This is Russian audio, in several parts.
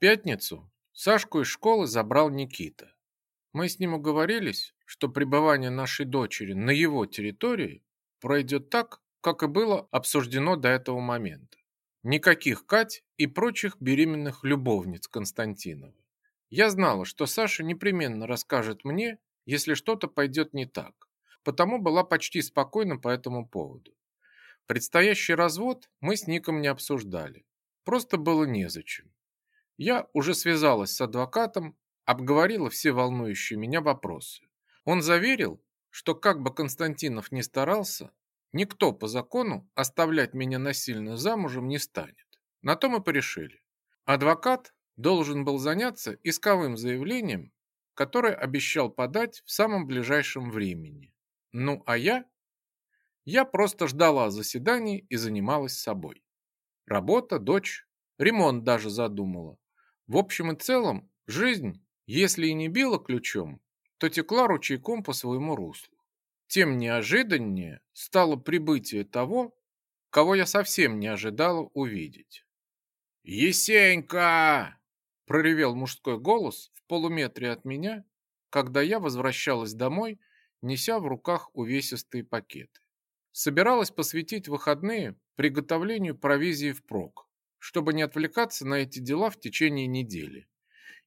пятницу Сашку из школы забрал Никита. Мы с ним уговорились, что пребывание нашей дочери на его территории пройдет так, как и было обсуждено до этого момента. Никаких Кать и прочих беременных любовниц Константинова. Я знала, что Саша непременно расскажет мне, если что-то пойдет не так, потому была почти спокойна по этому поводу. Предстоящий развод мы с Ником не обсуждали, просто было незачем. Я уже связалась с адвокатом, обговорила все волнующие меня вопросы. Он заверил, что как бы Константинов ни старался, Никто по закону оставлять меня насильно замужем не станет. На то мы порешили. Адвокат должен был заняться исковым заявлением, которое обещал подать в самом ближайшем времени. Ну, а я? Я просто ждала заседаний и занималась собой. Работа, дочь, ремонт даже задумала. В общем и целом, жизнь, если и не била ключом, то текла ручейком по своему руслу. Тем неожиданнее стало прибытие того, кого я совсем не ожидала увидеть. «Есенька!» – проревел мужской голос в полуметре от меня, когда я возвращалась домой, неся в руках увесистые пакеты. Собиралась посвятить выходные приготовлению провизии впрок, чтобы не отвлекаться на эти дела в течение недели.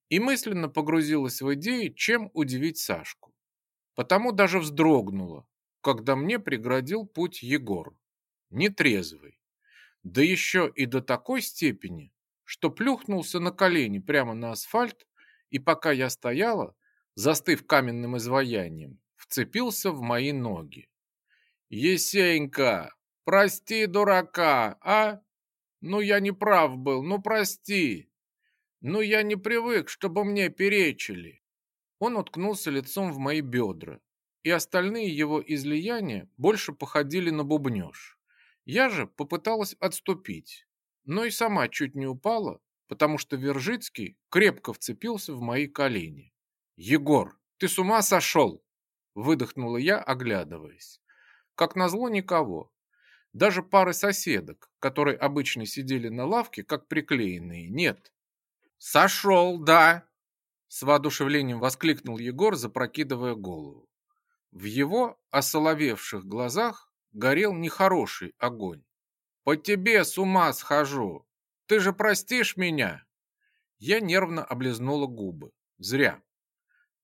И мысленно погрузилась в идеи, чем удивить Сашку. Потому даже вздрогнула, когда мне преградил путь Егор. Нетрезвый. Да еще и до такой степени, что плюхнулся на колени прямо на асфальт, и пока я стояла, застыв каменным изваянием, вцепился в мои ноги. «Есенька, прости дурака, а? Ну я не прав был, ну прости. Ну я не привык, чтобы мне перечили. Он уткнулся лицом в мои бедра, и остальные его излияния больше походили на бубнёж. Я же попыталась отступить, но и сама чуть не упала, потому что Вержицкий крепко вцепился в мои колени. «Егор, ты с ума сошел?» выдохнула я, оглядываясь. Как назло, никого. Даже пары соседок, которые обычно сидели на лавке, как приклеенные, нет. «Сошел, да!» С воодушевлением воскликнул Егор, запрокидывая голову. В его осоловевших глазах горел нехороший огонь. «По тебе с ума схожу! Ты же простишь меня!» Я нервно облизнула губы. Зря.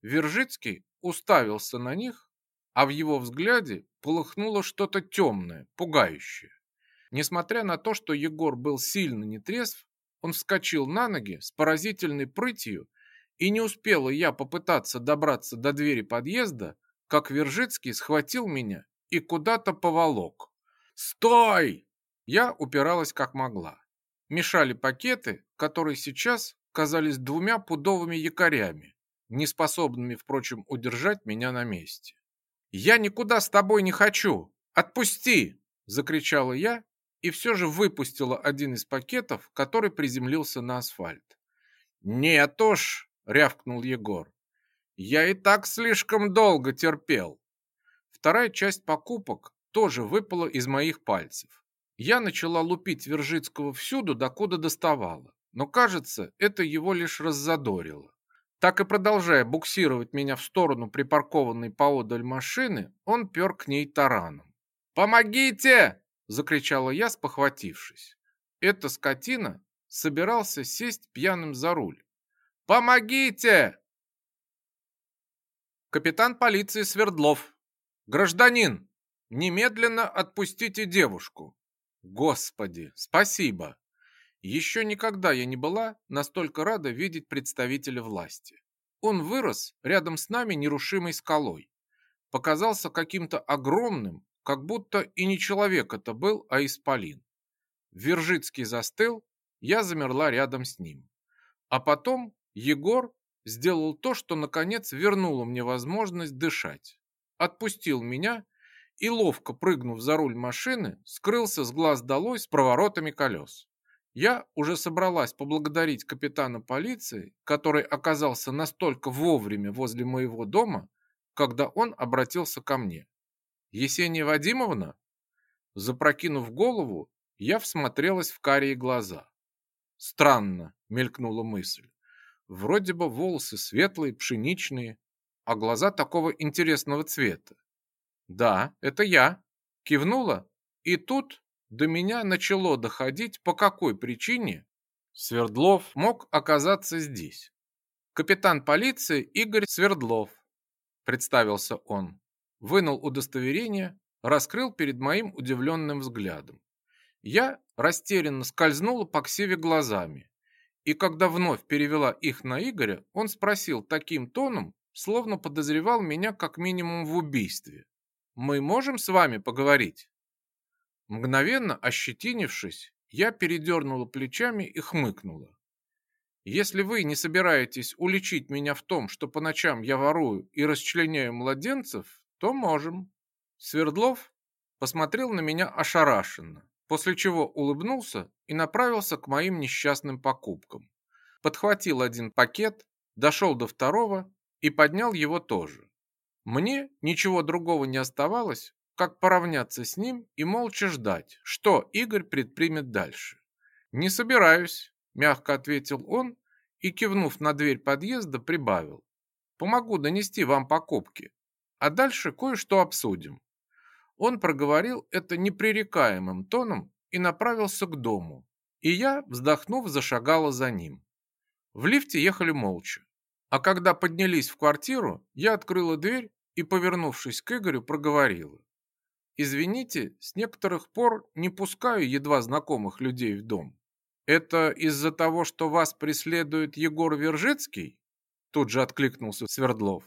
Вержицкий уставился на них, а в его взгляде полыхнуло что-то темное, пугающее. Несмотря на то, что Егор был сильно нетрезв, он вскочил на ноги с поразительной прытью и не успела я попытаться добраться до двери подъезда, как Вержицкий схватил меня и куда-то поволок. «Стой!» Я упиралась как могла. Мешали пакеты, которые сейчас казались двумя пудовыми якорями, неспособными, впрочем, удержать меня на месте. «Я никуда с тобой не хочу! Отпусти!» – закричала я и все же выпустила один из пакетов, который приземлился на асфальт. «Нет уж!» рявкнул Егор. Я и так слишком долго терпел. Вторая часть покупок тоже выпала из моих пальцев. Я начала лупить Вержицкого всюду, докуда доставала, но, кажется, это его лишь раззадорило. Так и продолжая буксировать меня в сторону припаркованной поодаль машины, он пер к ней тараном. «Помогите!» – закричала я, спохватившись. Эта скотина собирался сесть пьяным за руль, Помогите! Капитан полиции Свердлов. Гражданин, немедленно отпустите девушку. Господи, спасибо. Еще никогда я не была настолько рада видеть представителя власти. Он вырос рядом с нами нерушимой скалой. Показался каким-то огромным, как будто и не человек это был, а исполин. Вержицкий застыл, я замерла рядом с ним. А потом Егор сделал то, что наконец вернуло мне возможность дышать. Отпустил меня и, ловко прыгнув за руль машины, скрылся с глаз долой с проворотами колес. Я уже собралась поблагодарить капитана полиции, который оказался настолько вовремя возле моего дома, когда он обратился ко мне. «Есения Вадимовна?» Запрокинув голову, я всмотрелась в карие глаза. Странно, мелькнула мысль. Вроде бы волосы светлые, пшеничные, а глаза такого интересного цвета. Да, это я. Кивнула, и тут до меня начало доходить, по какой причине Свердлов мог оказаться здесь. Капитан полиции Игорь Свердлов, представился он, вынул удостоверение, раскрыл перед моим удивленным взглядом. Я растерянно скользнула по Ксеве глазами, и когда вновь перевела их на Игоря, он спросил таким тоном, словно подозревал меня как минимум в убийстве. «Мы можем с вами поговорить?» Мгновенно ощетинившись, я передернула плечами и хмыкнула. «Если вы не собираетесь уличить меня в том, что по ночам я ворую и расчленяю младенцев, то можем». Свердлов посмотрел на меня ошарашенно, после чего улыбнулся и направился к моим несчастным покупкам. Подхватил один пакет, дошел до второго и поднял его тоже. Мне ничего другого не оставалось, как поравняться с ним и молча ждать, что Игорь предпримет дальше. «Не собираюсь», – мягко ответил он и, кивнув на дверь подъезда, прибавил. «Помогу донести вам покупки, а дальше кое-что обсудим». Он проговорил это непререкаемым тоном и направился к дому, и я, вздохнув, зашагала за ним. В лифте ехали молча, а когда поднялись в квартиру, я открыла дверь и, повернувшись к Игорю, проговорила. Извините, с некоторых пор не пускаю едва знакомых людей в дом. Это из-за того, что вас преследует Егор Вержицкий? Тут же откликнулся Свердлов.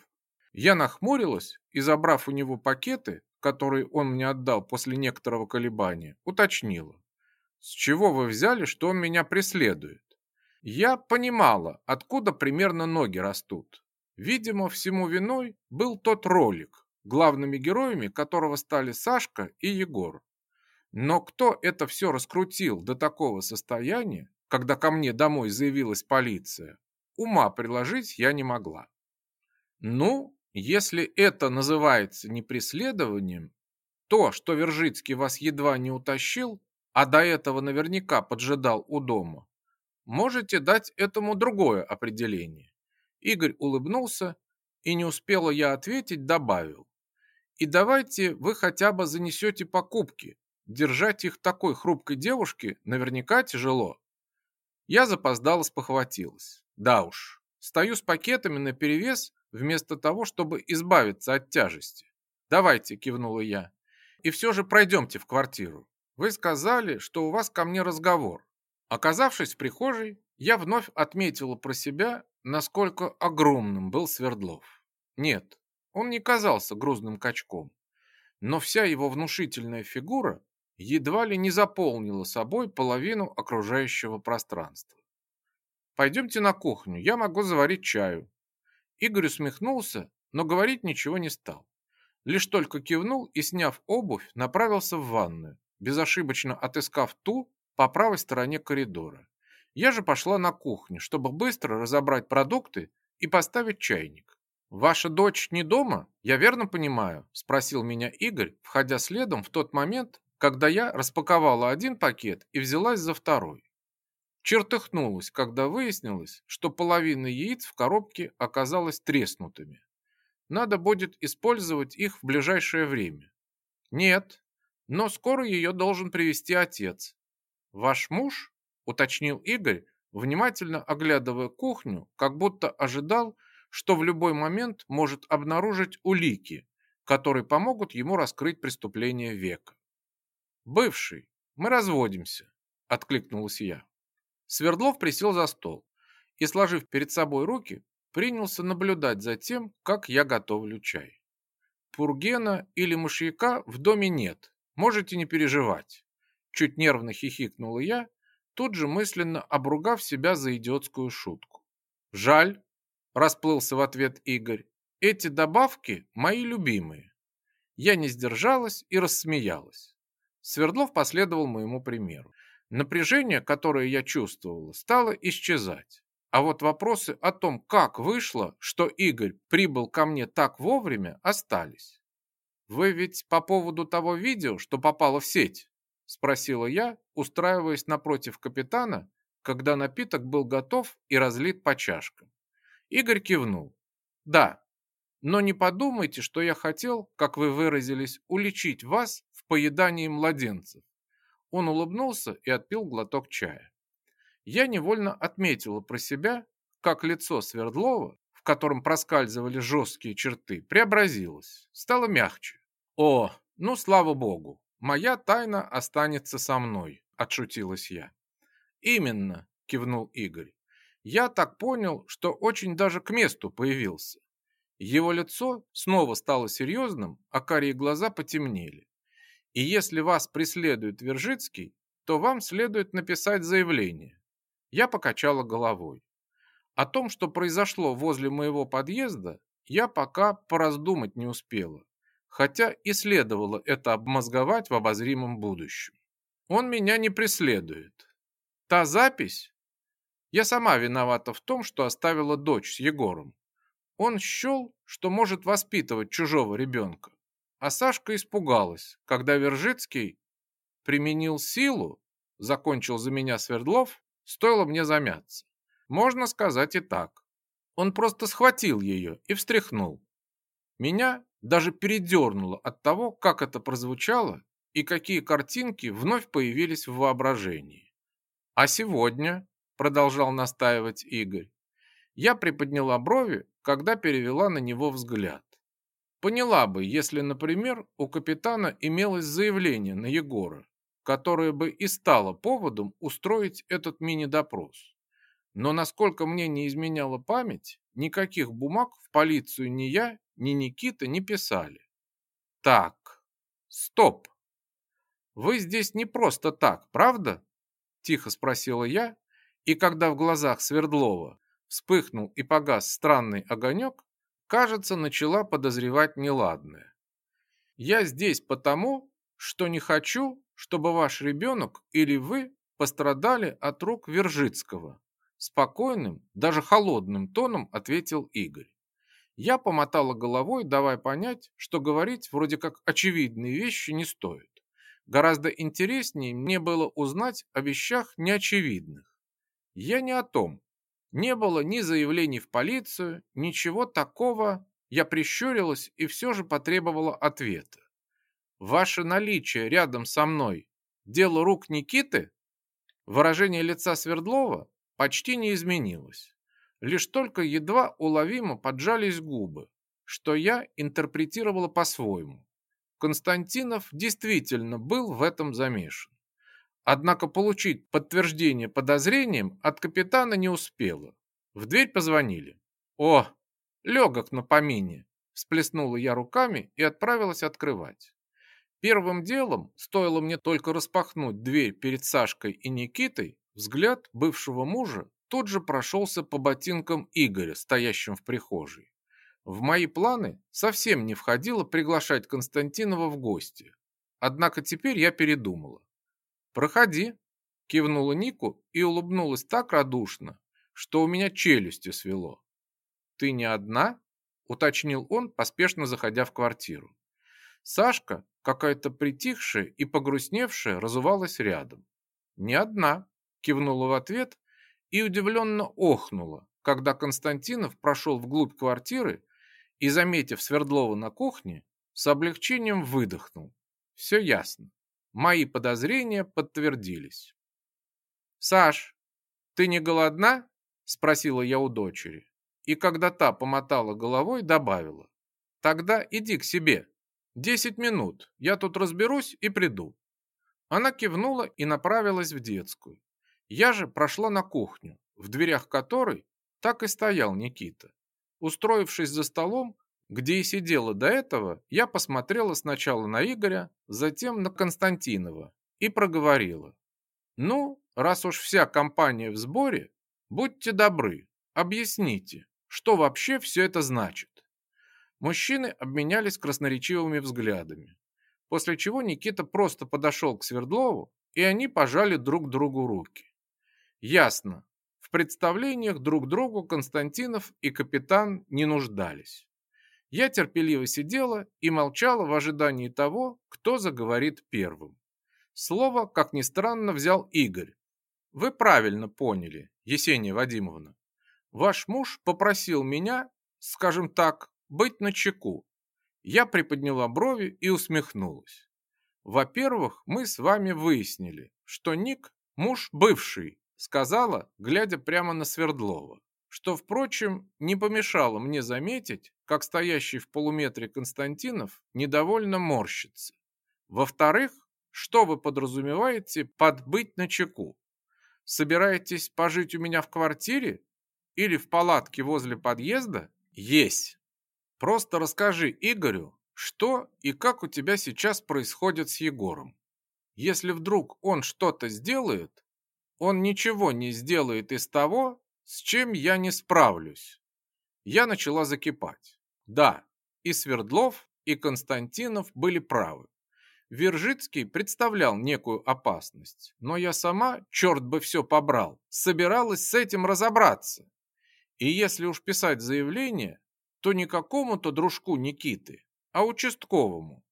Я нахмурилась и, забрав у него пакеты, которые он мне отдал после некоторого колебания, уточнила. С чего вы взяли, что он меня преследует? Я понимала, откуда примерно ноги растут. Видимо, всему виной был тот ролик, главными героями которого стали Сашка и Егор. Но кто это все раскрутил до такого состояния, когда ко мне домой заявилась полиция, ума приложить я не могла. Ну, если это называется не преследованием, то, что Вержицкий вас едва не утащил, а до этого наверняка поджидал у дома, можете дать этому другое определение. Игорь улыбнулся, и не успела я ответить, добавил. И давайте вы хотя бы занесете покупки. Держать их такой хрупкой девушке наверняка тяжело. Я запоздало спохватилась. Да уж, стою с пакетами наперевес вместо того, чтобы избавиться от тяжести. Давайте, кивнула я. И все же пройдемте в квартиру. Вы сказали, что у вас ко мне разговор. Оказавшись в прихожей, я вновь отметила про себя, насколько огромным был Свердлов. Нет, он не казался грузным качком, но вся его внушительная фигура едва ли не заполнила собой половину окружающего пространства. «Пойдемте на кухню, я могу заварить чаю». Игорь усмехнулся, но говорить ничего не стал. Лишь только кивнул и, сняв обувь, направился в ванную, безошибочно отыскав ту по правой стороне коридора. Я же пошла на кухню, чтобы быстро разобрать продукты и поставить чайник. «Ваша дочь не дома, я верно понимаю?» – спросил меня Игорь, входя следом в тот момент, когда я распаковала один пакет и взялась за второй. Чертыхнулась, когда выяснилось, что половина яиц в коробке оказалась треснутыми. Надо будет использовать их в ближайшее время. Нет, но скоро ее должен привести отец. Ваш муж, уточнил Игорь, внимательно оглядывая кухню, как будто ожидал, что в любой момент может обнаружить улики, которые помогут ему раскрыть преступление века. «Бывший, мы разводимся», – откликнулась я. Свердлов присел за стол и, сложив перед собой руки, принялся наблюдать за тем, как я готовлю чай. Пургена или мышьяка в доме нет, можете не переживать. Чуть нервно хихикнула я, тут же мысленно обругав себя за идиотскую шутку. Жаль, Расплылся в ответ Игорь. Эти добавки мои любимые. Я не сдержалась и рассмеялась. Свердлов последовал моему примеру. Напряжение, которое я чувствовала, стало исчезать. А вот вопросы о том, как вышло, что Игорь прибыл ко мне так вовремя, остались. «Вы ведь по поводу того видео, что попало в сеть?» – спросила я, устраиваясь напротив капитана, когда напиток был готов и разлит по чашкам. Игорь кивнул. Да, но не подумайте, что я хотел, как вы выразились, уличить вас в поедании младенцев. Он улыбнулся и отпил глоток чая. Я невольно отметила про себя, как лицо Свердлова, в котором проскальзывали жесткие черты, преобразилось, стало мягче. О, ну слава богу, моя тайна останется со мной, отшутилась я. Именно, кивнул Игорь. Я так понял, что очень даже к месту появился. Его лицо снова стало серьезным, а карие глаза потемнели. И если вас преследует Вержицкий, то вам следует написать заявление. Я покачала головой. О том, что произошло возле моего подъезда, я пока пораздумать не успела, хотя и следовало это обмозговать в обозримом будущем. Он меня не преследует. Та запись? Я сама виновата в том, что оставила дочь с Егором. Он счел, что может воспитывать чужого ребенка. А Сашка испугалась, когда Вержицкий применил силу, закончил за меня Свердлов, стоило мне замяться. Можно сказать и так. Он просто схватил ее и встряхнул. Меня даже передернуло от того, как это прозвучало и какие картинки вновь появились в воображении. А сегодня, продолжал настаивать Игорь, я приподняла брови, когда перевела на него взгляд. Поняла бы, если, например, у капитана имелось заявление на Егора, которое бы и стало поводом устроить этот мини-допрос. Но насколько мне не изменяла память, никаких бумаг в полицию ни я, ни Никита не писали. Так, стоп. Вы здесь не просто так, правда? Тихо спросила я, и когда в глазах Свердлова вспыхнул и погас странный огонек, кажется, начала подозревать неладное. Я здесь потому, что не хочу, чтобы ваш ребенок или вы пострадали от рук Вержицкого. Спокойным, даже холодным тоном ответил Игорь. Я помотала головой, давая понять, что говорить вроде как очевидные вещи не стоит. Гораздо интереснее мне было узнать о вещах неочевидных. Я не о том, не было ни заявлений в полицию, ничего такого. Я прищурилась и все же потребовала ответа. Ваше наличие рядом со мной – дело рук Никиты? Выражение лица Свердлова почти не изменилось. Лишь только едва уловимо поджались губы, что я интерпретировала по-своему. Константинов действительно был в этом замешан. Однако получить подтверждение подозрениям от капитана не успела. В дверь позвонили. «О, легок на помине!» Всплеснула я руками и отправилась открывать. Первым делом, стоило мне только распахнуть дверь перед Сашкой и Никитой, взгляд бывшего мужа тут же прошелся по ботинкам Игоря, стоящим в прихожей. В мои планы совсем не входило приглашать Константинова в гости. Однако теперь я передумала. «Проходи», – кивнула Нику и улыбнулась так радушно, что у меня челюсти свело. «Ты не одна?» – уточнил он, поспешно заходя в квартиру. Сашка, какая-то притихшая и погрустневшая, разувалась рядом. «Не одна», – кивнула в ответ и удивленно охнула, когда Константинов прошел вглубь квартиры и, заметив Свердлова на кухне, с облегчением выдохнул. «Все ясно. Мои подозрения подтвердились. «Саш, ты не голодна?» – спросила я у дочери. И когда та помотала головой, добавила. «Тогда иди к себе. Десять минут, я тут разберусь и приду». Она кивнула и направилась в детскую. Я же прошла на кухню, в дверях которой так и стоял Никита. Устроившись за столом, где и сидела до этого, я посмотрела сначала на Игоря, затем на Константинова и проговорила. «Ну, раз уж вся компания в сборе, будьте добры, объясните, что вообще все это значит?» Мужчины обменялись красноречивыми взглядами, после чего Никита просто подошел к Свердлову, и они пожали друг другу руки. Ясно, в представлениях друг другу Константинов и капитан не нуждались. Я терпеливо сидела и молчала в ожидании того, кто заговорит первым. Слово, как ни странно, взял Игорь. Вы правильно поняли, Есения Вадимовна. Ваш муж попросил меня, скажем так, быть начеку. Я приподняла брови и усмехнулась. Во-первых, мы с вами выяснили, что Ник – муж бывший, сказала, глядя прямо на Свердлова, что, впрочем, не помешало мне заметить, как стоящий в полуметре Константинов недовольно морщится. Во-вторых, что вы подразумеваете под быть на чеку? Собираетесь пожить у меня в квартире или в палатке возле подъезда? Есть. Просто расскажи Игорю, что и как у тебя сейчас происходит с Егором. Если вдруг он что-то сделает, он ничего не сделает из того, с чем я не справлюсь. Я начала закипать. Да, и Свердлов, и Константинов были правы. Вержицкий представлял некую опасность, но я сама, черт бы все побрал, собиралась с этим разобраться. И если уж писать заявление, то не какому-то дружку Никиты, а участковому.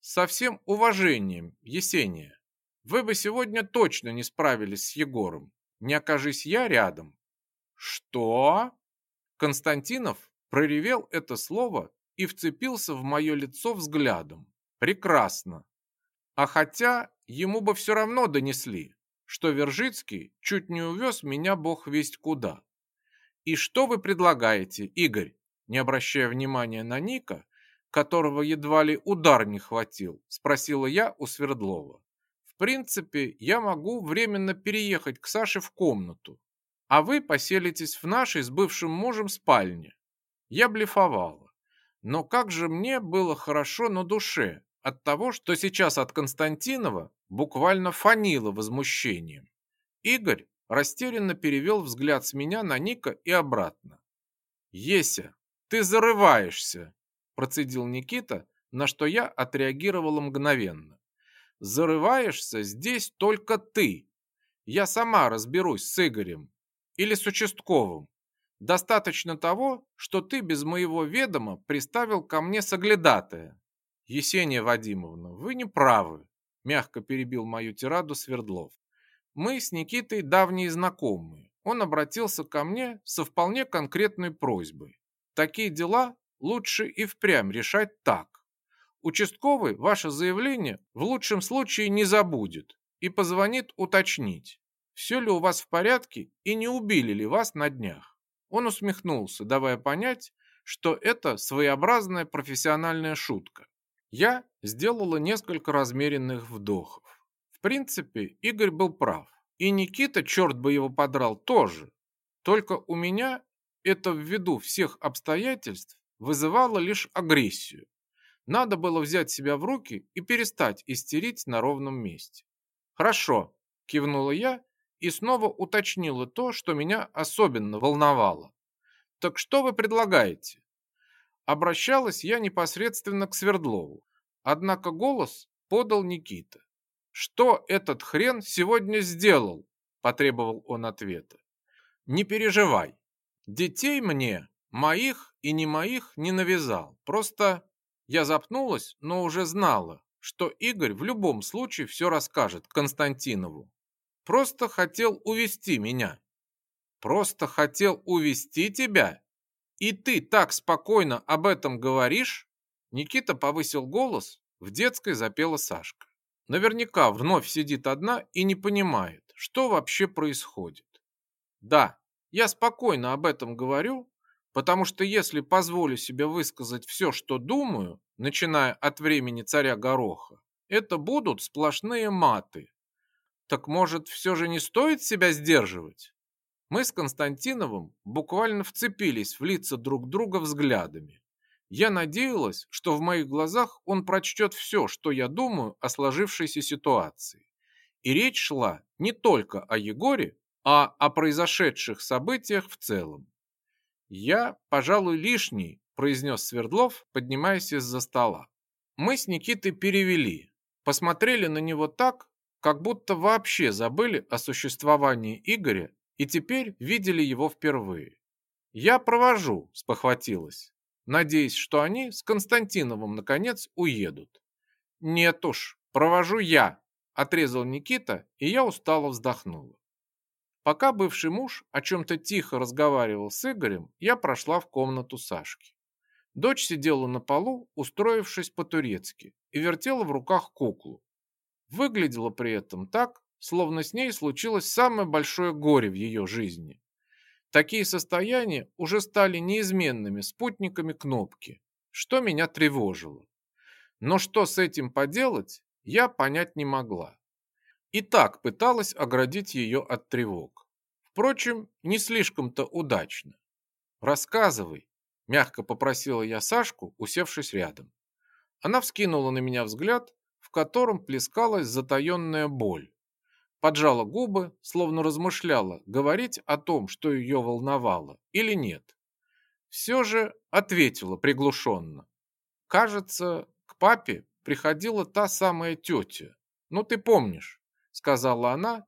Со всем уважением, Есения. Вы бы сегодня точно не справились с Егором, не окажись я рядом. Что? Константинов проревел это слово и вцепился в мое лицо взглядом. Прекрасно. А хотя ему бы все равно донесли, что Вержицкий чуть не увез меня бог весть куда. И что вы предлагаете, Игорь? Не обращая внимания на Ника, которого едва ли удар не хватил, спросила я у Свердлова. В принципе, я могу временно переехать к Саше в комнату, а вы поселитесь в нашей с бывшим мужем спальне. Я блефовала. Но как же мне было хорошо на душе от того, что сейчас от Константинова буквально фанило возмущением. Игорь растерянно перевел взгляд с меня на Ника и обратно. «Еся, ты зарываешься!» процедил Никита, на что я отреагировала мгновенно. Зарываешься здесь только ты. Я сама разберусь с Игорем или с участковым. Достаточно того, что ты без моего ведома приставил ко мне соглядатая. Есения Вадимовна, вы не правы, мягко перебил мою тираду Свердлов. Мы с Никитой давние знакомые. Он обратился ко мне со вполне конкретной просьбой. Такие дела лучше и впрямь решать так. Участковый ваше заявление в лучшем случае не забудет и позвонит уточнить, все ли у вас в порядке и не убили ли вас на днях. Он усмехнулся, давая понять, что это своеобразная профессиональная шутка. Я сделала несколько размеренных вдохов. В принципе, Игорь был прав. И Никита, черт бы его подрал, тоже. Только у меня это ввиду всех обстоятельств вызывало лишь агрессию. Надо было взять себя в руки и перестать истерить на ровном месте. «Хорошо», – кивнула я и снова уточнила то, что меня особенно волновало. «Так что вы предлагаете?» Обращалась я непосредственно к Свердлову, однако голос подал Никита. «Что этот хрен сегодня сделал?» – потребовал он ответа. «Не переживай, детей мне Моих и не моих не навязал. Просто я запнулась, но уже знала, что Игорь в любом случае все расскажет Константинову. Просто хотел увести меня. Просто хотел увести тебя? И ты так спокойно об этом говоришь? Никита повысил голос, в детской запела Сашка. Наверняка вновь сидит одна и не понимает, что вообще происходит. Да, я спокойно об этом говорю, Потому что если позволю себе высказать все, что думаю, начиная от времени царя Гороха, это будут сплошные маты. Так может, все же не стоит себя сдерживать? Мы с Константиновым буквально вцепились в лица друг друга взглядами. Я надеялась, что в моих глазах он прочтет все, что я думаю о сложившейся ситуации. И речь шла не только о Егоре, а о произошедших событиях в целом. «Я, пожалуй, лишний», – произнес Свердлов, поднимаясь из-за стола. Мы с Никитой перевели, посмотрели на него так, как будто вообще забыли о существовании Игоря и теперь видели его впервые. «Я провожу», – спохватилась, надеясь, что они с Константиновым наконец уедут. «Нет уж, провожу я», – отрезал Никита, и я устало вздохнула. Пока бывший муж о чем-то тихо разговаривал с Игорем, я прошла в комнату Сашки. Дочь сидела на полу, устроившись по-турецки, и вертела в руках куклу. Выглядела при этом так, словно с ней случилось самое большое горе в ее жизни. Такие состояния уже стали неизменными спутниками кнопки, что меня тревожило. Но что с этим поделать, я понять не могла. И так пыталась оградить ее от тревог. Впрочем, не слишком-то удачно. «Рассказывай», – мягко попросила я Сашку, усевшись рядом. Она вскинула на меня взгляд, в котором плескалась затаенная боль. Поджала губы, словно размышляла, говорить о том, что ее волновало, или нет. Все же ответила приглушенно. Кажется, к папе приходила та самая тетя. Ну, ты помнишь, сказала она,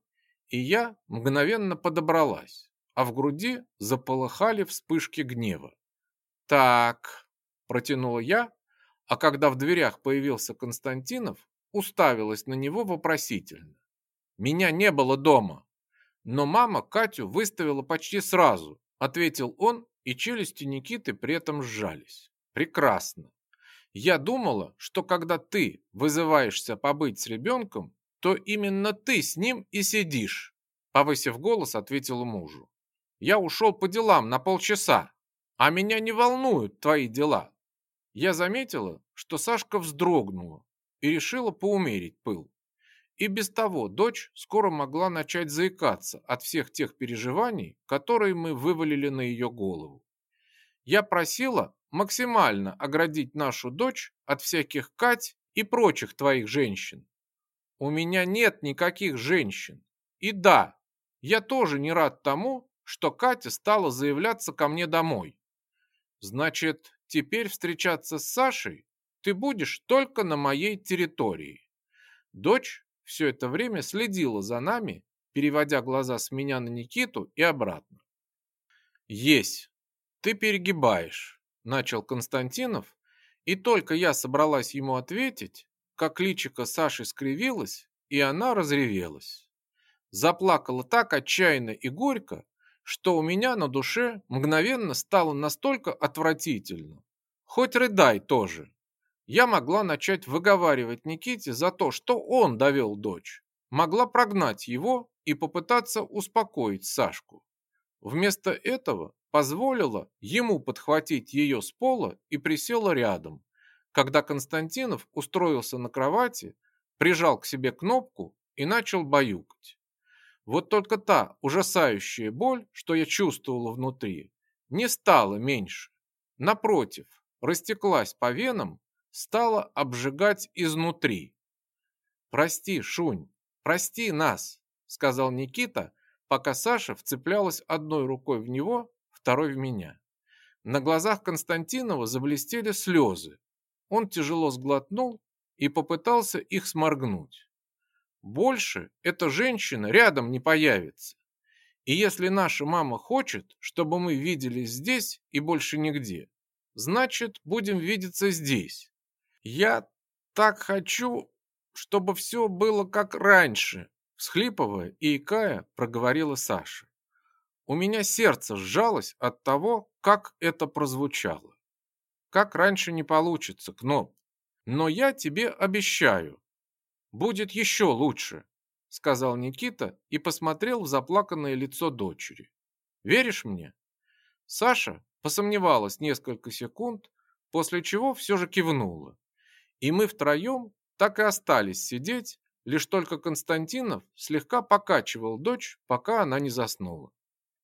и я мгновенно подобралась, а в груди заполыхали вспышки гнева. Так, протянула я, а когда в дверях появился Константинов, уставилась на него вопросительно. Меня не было дома, но мама Катю выставила почти сразу, ответил он, и челюсти Никиты при этом сжались. Прекрасно. Я думала, что когда ты вызываешься побыть с ребенком, то именно ты с ним и сидишь, повысив голос, ответила мужу. Я ушел по делам на полчаса, а меня не волнуют твои дела. Я заметила, что Сашка вздрогнула и решила поумерить пыл. И без того дочь скоро могла начать заикаться от всех тех переживаний, которые мы вывалили на ее голову. Я просила максимально оградить нашу дочь от всяких Кать и прочих твоих женщин. У меня нет никаких женщин. И да, я тоже не рад тому, что Катя стала заявляться ко мне домой. Значит, теперь встречаться с Сашей ты будешь только на моей территории. Дочь все это время следила за нами, переводя глаза с меня на Никиту и обратно. Есть, ты перегибаешь, начал Константинов, и только я собралась ему ответить, как личико Саши скривилось, и она разревелась. Заплакала так отчаянно и горько, что у меня на душе мгновенно стало настолько отвратительно. Хоть рыдай тоже я могла начать выговаривать Никите за то, что он довел дочь. Могла прогнать его и попытаться успокоить Сашку. Вместо этого позволила ему подхватить ее с пола и присела рядом, когда Константинов устроился на кровати, прижал к себе кнопку и начал баюкать. Вот только та ужасающая боль, что я чувствовала внутри, не стала меньше. Напротив, растеклась по венам стало обжигать изнутри. «Прости, Шунь, прости нас», — сказал Никита, пока Саша вцеплялась одной рукой в него, второй в меня. На глазах Константинова заблестели слезы. Он тяжело сглотнул и попытался их сморгнуть. Больше эта женщина рядом не появится. И если наша мама хочет, чтобы мы виделись здесь и больше нигде, значит, будем видеться здесь. Я так хочу, чтобы все было как раньше, всхлипывая и икая, проговорила Саша. У меня сердце сжалось от того, как это прозвучало. Как раньше не получится, Кноп. Но я тебе обещаю, будет еще лучше, сказал Никита и посмотрел в заплаканное лицо дочери. Веришь мне? Саша посомневалась несколько секунд, после чего все же кивнула. И мы втроем так и остались сидеть, лишь только Константинов слегка покачивал дочь, пока она не заснула.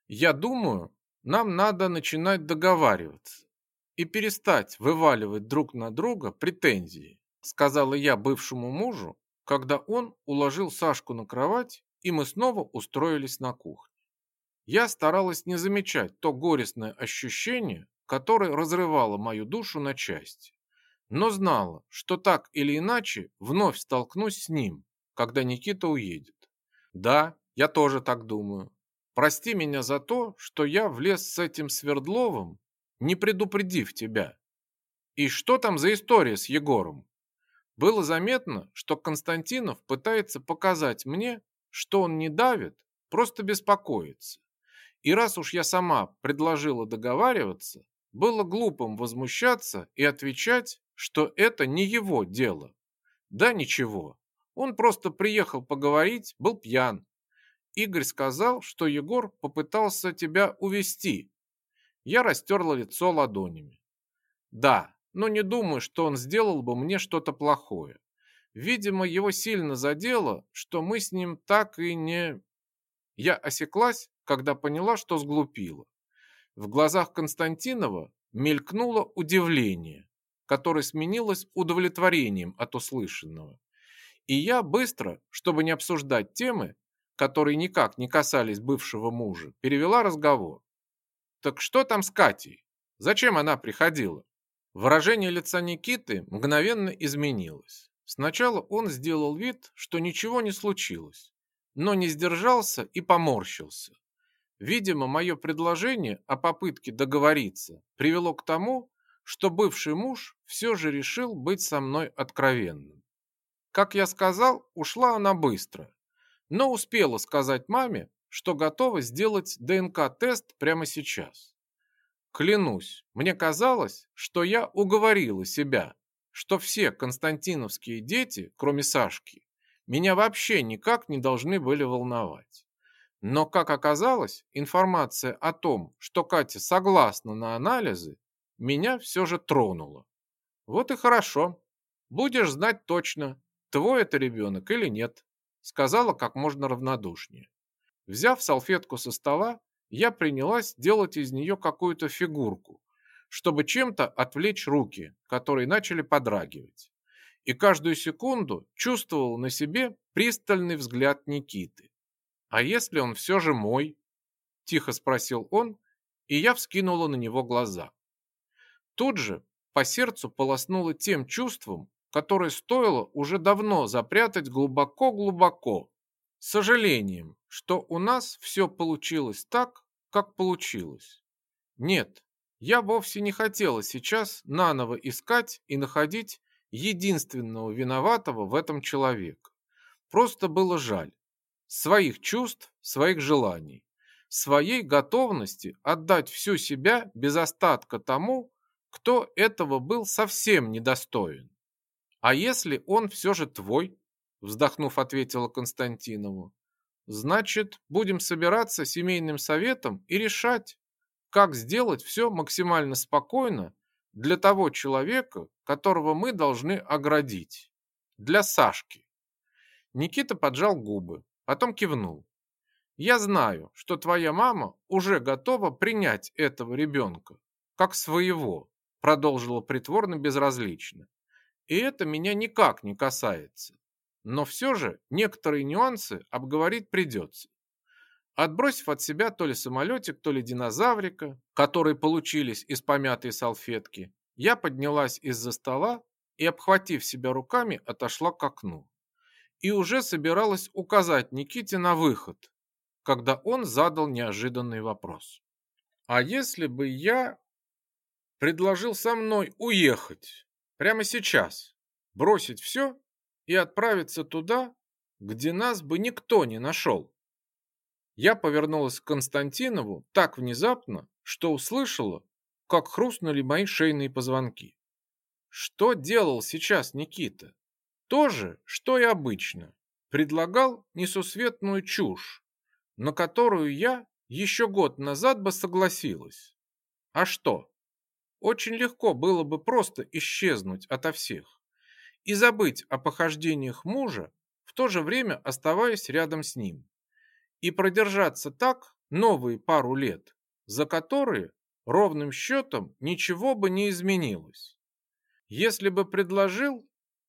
Я думаю, нам надо начинать договариваться и перестать вываливать друг на друга претензии, сказала я бывшему мужу, когда он уложил Сашку на кровать, и мы снова устроились на кухне. Я старалась не замечать то горестное ощущение, которое разрывало мою душу на части но знала, что так или иначе вновь столкнусь с ним, когда Никита уедет. Да, я тоже так думаю. Прости меня за то, что я влез с этим Свердловым, не предупредив тебя. И что там за история с Егором? Было заметно, что Константинов пытается показать мне, что он не давит, просто беспокоиться. И раз уж я сама предложила договариваться, было глупым возмущаться и отвечать, что это не его дело. Да ничего, он просто приехал поговорить, был пьян. Игорь сказал, что Егор попытался тебя увести. Я растерла лицо ладонями. Да, но не думаю, что он сделал бы мне что-то плохое. Видимо, его сильно задело, что мы с ним так и не... Я осеклась, когда поняла, что сглупила. В глазах Константинова мелькнуло удивление, которое сменилось удовлетворением от услышанного. И я быстро, чтобы не обсуждать темы, которые никак не касались бывшего мужа, перевела разговор. «Так что там с Катей? Зачем она приходила?» Выражение лица Никиты мгновенно изменилось. Сначала он сделал вид, что ничего не случилось, но не сдержался и поморщился. Видимо, мое предложение о попытке договориться привело к тому, что бывший муж все же решил быть со мной откровенным. Как я сказал, ушла она быстро, но успела сказать маме, что готова сделать ДНК-тест прямо сейчас. Клянусь, мне казалось, что я уговорила себя, что все константиновские дети, кроме Сашки, меня вообще никак не должны были волновать. Но, как оказалось, информация о том, что Катя согласна на анализы, меня все же тронула. Вот и хорошо. Будешь знать точно, твой это ребенок или нет, сказала как можно равнодушнее. Взяв салфетку со стола, я принялась делать из нее какую-то фигурку, чтобы чем-то отвлечь руки, которые начали подрагивать. И каждую секунду чувствовал на себе пристальный взгляд Никиты. «А если он все же мой?» – тихо спросил он, и я вскинула на него глаза. Тут же по сердцу полоснуло тем чувством, которое стоило уже давно запрятать глубоко-глубоко, сожалением, что у нас все получилось так, как получилось. Нет, я вовсе не хотела сейчас наново искать и находить единственного виноватого в этом человека. Просто было жаль своих чувств, своих желаний, своей готовности отдать всю себя без остатка тому, кто этого был совсем недостоин. А если он все же твой, вздохнув, ответила Константинову, значит, будем собираться семейным советом и решать, как сделать все максимально спокойно для того человека, которого мы должны оградить, для Сашки. Никита поджал губы, потом кивнул. Я знаю, что твоя мама уже готова принять этого ребенка, как своего, продолжила притворно безразлично. И это меня никак не касается. Но все же некоторые нюансы обговорить придется. Отбросив от себя то ли самолетик, то ли динозаврика, которые получились из помятой салфетки, я поднялась из-за стола и, обхватив себя руками, отошла к окну и уже собиралась указать Никите на выход, когда он задал неожиданный вопрос. «А если бы я предложил со мной уехать прямо сейчас, бросить все и отправиться туда, где нас бы никто не нашел?» Я повернулась к Константинову так внезапно, что услышала, как хрустнули мои шейные позвонки. Что делал сейчас Никита? То же, что и обычно. Предлагал несусветную чушь, на которую я еще год назад бы согласилась. А что? Очень легко было бы просто исчезнуть ото всех и забыть о похождениях мужа, в то же время оставаясь рядом с ним. И продержаться так новые пару лет, за которые ровным счетом ничего бы не изменилось. Если бы предложил,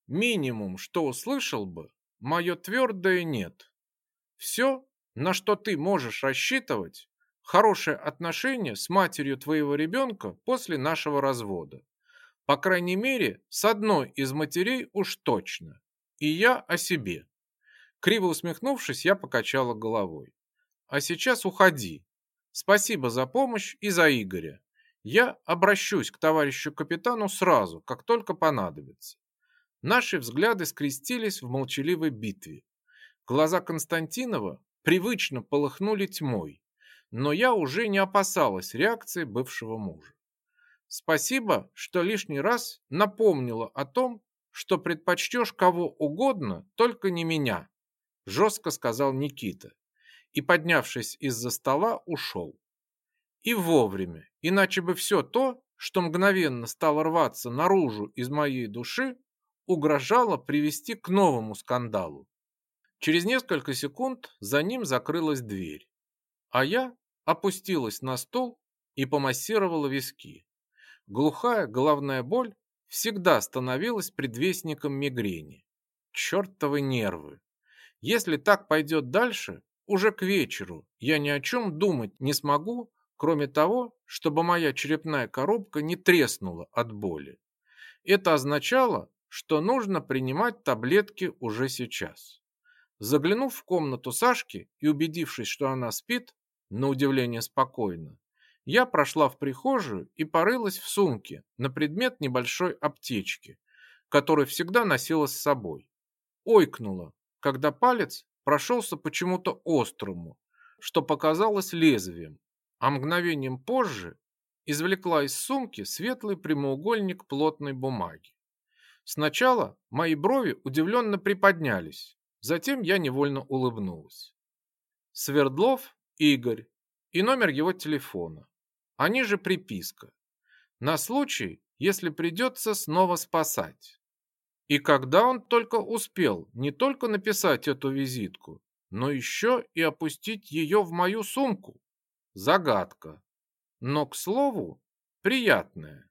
Минимум, что услышал бы, мое твердое «нет». Все, на что ты можешь рассчитывать, хорошее отношение с матерью твоего ребенка после нашего развода. По крайней мере, с одной из матерей уж точно. И я о себе. Криво усмехнувшись, я покачала головой. А сейчас уходи. Спасибо за помощь и за Игоря. Я обращусь к товарищу капитану сразу, как только понадобится. Наши взгляды скрестились в молчаливой битве. Глаза Константинова привычно полыхнули тьмой, но я уже не опасалась реакции бывшего мужа. Спасибо, что лишний раз напомнила о том, что предпочтешь кого угодно, только не меня, жестко сказал Никита и, поднявшись из-за стола, ушел. И вовремя, иначе бы все то, что мгновенно стало рваться наружу из моей души, угрожало привести к новому скандалу. Через несколько секунд за ним закрылась дверь, а я опустилась на стол и помассировала виски. Глухая головная боль всегда становилась предвестником мигрени. Чертовы нервы! Если так пойдет дальше, уже к вечеру я ни о чем думать не смогу, кроме того, чтобы моя черепная коробка не треснула от боли. Это означало, что нужно принимать таблетки уже сейчас. Заглянув в комнату Сашки и убедившись, что она спит, на удивление спокойно, я прошла в прихожую и порылась в сумке на предмет небольшой аптечки, которую всегда носила с собой. Ойкнула, когда палец прошелся почему-то острому, что показалось лезвием, а мгновением позже извлекла из сумки светлый прямоугольник плотной бумаги. Сначала мои брови удивленно приподнялись, затем я невольно улыбнулась. Свердлов Игорь и номер его телефона. Они же приписка. На случай, если придется снова спасать. И когда он только успел не только написать эту визитку, но еще и опустить ее в мою сумку? Загадка. Но, к слову, приятная.